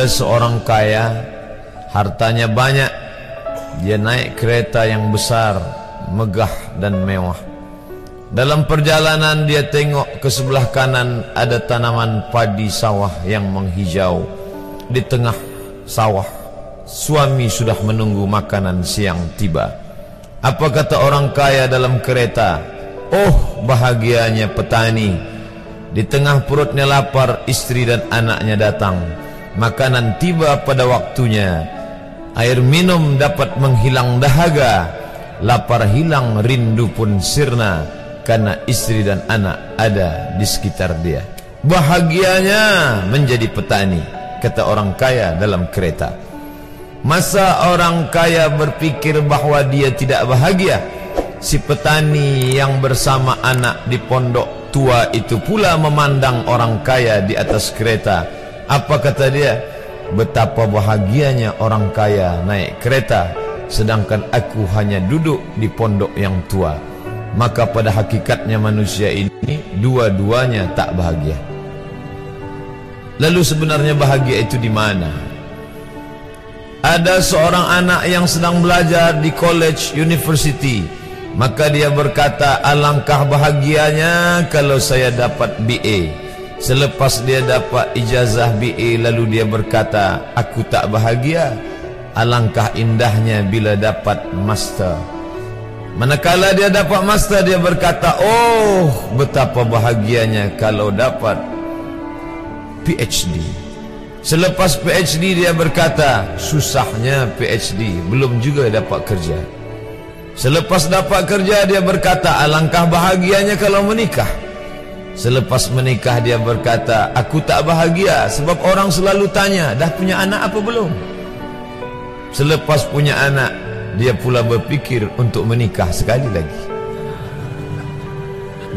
Ada seorang kaya, hartanya banyak, dia naik kereta yang besar, megah dan mewah. Dalam perjalanan dia tengok ke sebelah kanan ada tanaman padi sawah yang menghijau. Di tengah sawah, suami sudah menunggu makanan siang tiba. Apa kata orang kaya dalam kereta? Oh bahagianya petani. Di tengah perutnya lapar, istri dan anaknya datang makanan tiba pada waktunya. Air minum dapat menghilang dahaga lapar hilang rindu pun sirna karena istri dan anak ada di sekitar dia. Bahagianya menjadi petani kata orang kaya dalam kereta. Masa orang kaya berpikir bahawa dia tidak bahagia si petani yang bersama anak di pondok tua itu pula memandang orang kaya di atas kereta apa kata dia? Betapa bahagianya orang kaya naik kereta sedangkan aku hanya duduk di pondok yang tua. Maka pada hakikatnya manusia ini dua-duanya tak bahagia. Lalu sebenarnya bahagia itu di mana? Ada seorang anak yang sedang belajar di college university. Maka dia berkata, alangkah bahagianya kalau saya dapat BA. Selepas dia dapat ijazah BA lalu dia berkata, aku tak bahagia. Alangkah indahnya bila dapat master. Manakala dia dapat master dia berkata, oh betapa bahagianya kalau dapat PhD. Selepas PhD dia berkata, susahnya PhD, belum juga dapat kerja. Selepas dapat kerja dia berkata, alangkah bahagianya kalau menikah. Selepas menikah dia berkata Aku tak bahagia sebab orang selalu tanya Dah punya anak apa belum? Selepas punya anak Dia pula berfikir untuk menikah sekali lagi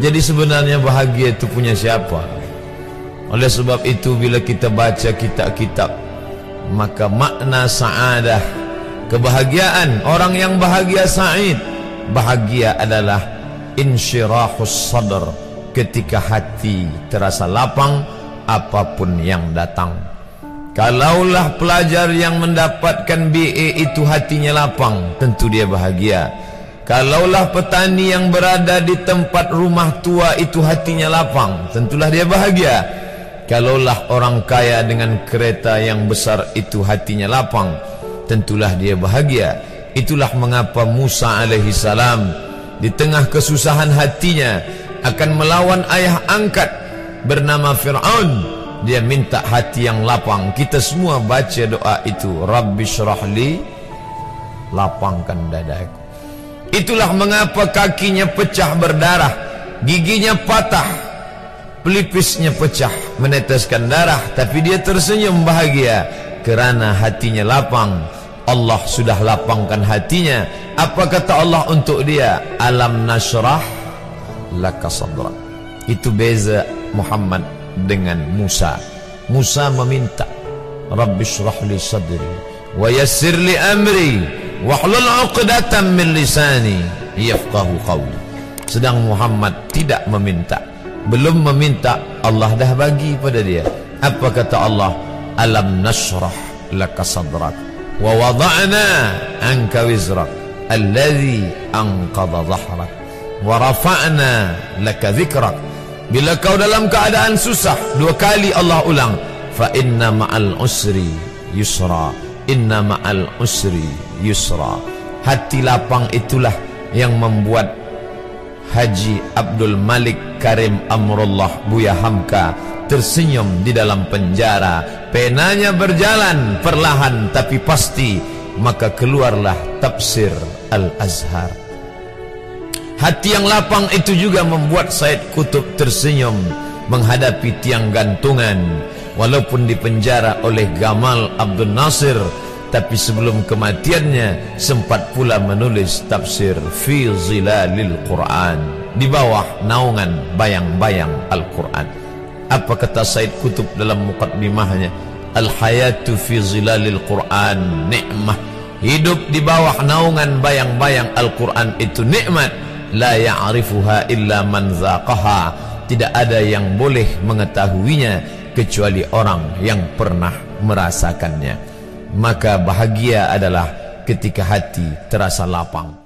Jadi sebenarnya bahagia itu punya siapa? Oleh sebab itu bila kita baca kitab-kitab Maka makna sa'adah Kebahagiaan Orang yang bahagia sa'id Bahagia adalah Insyirahus sadar ketika hati terasa lapang apapun yang datang. Kalaulah pelajar yang mendapatkan BA itu hatinya lapang, tentu dia bahagia. Kalaulah petani yang berada di tempat rumah tua itu hatinya lapang, tentulah dia bahagia. Kalaulah orang kaya dengan kereta yang besar itu hatinya lapang, tentulah dia bahagia. Itulah mengapa Musa alaihi salam di tengah kesusahan hatinya akan melawan ayah angkat bernama Fir'aun. Dia minta hati yang lapang. Kita semua baca doa itu. Rabbi syrahli lapangkan dadaku itulah mengapa kakinya pecah berdarah giginya patah pelipisnya pecah meneteskan darah. Tapi dia tersenyum bahagia kerana hatinya lapang. Allah sudah lapangkan hatinya. Apa kata Allah untuk dia? Alam nasrah laka sadra itu beza Muhammad dengan Musa. Musa meminta Rabbi syrah li sadri wa yassir li amri wa hlul uqdatan min lisani yafqahu qawli. Sedang Muhammad tidak meminta belum meminta Allah dah bagi pada dia. Apa kata Allah? Alam nasrah laka sadrak wa wada'na anka wizrak alladhi anqadha dhahrak wa rafa'na laka dhikrak bila kau dalam keadaan susah dua kali Allah ulang fa inna ma'al usri yusra inna ma'al usri yusra. Hati lapang itulah yang membuat Haji Abdul Malik Karim Amrullah Buya Hamka tersenyum di dalam penjara. Penanya berjalan perlahan tapi pasti maka keluarlah tafsir Al-Azhar Hati yang lapang itu juga membuat Said Kutub tersenyum menghadapi tiang gantungan. Walaupun dipenjara oleh Gamal Abdul Nasir tapi sebelum kematiannya sempat pula menulis tafsir fi zilalil Quran. Di bawah naungan bayang-bayang Al-Quran. Apa kata Said Kutub dalam mukaddimahnya al-hayatu fi zilalil Quran nikmah. Hidup di bawah naungan bayang-bayang Al-Quran itu nikmat la ya'rifuha illa man zaqaha. Tidak ada yang boleh mengetahuinya kecuali orang yang pernah merasakannya. Maka bahagia adalah ketika hati terasa lapang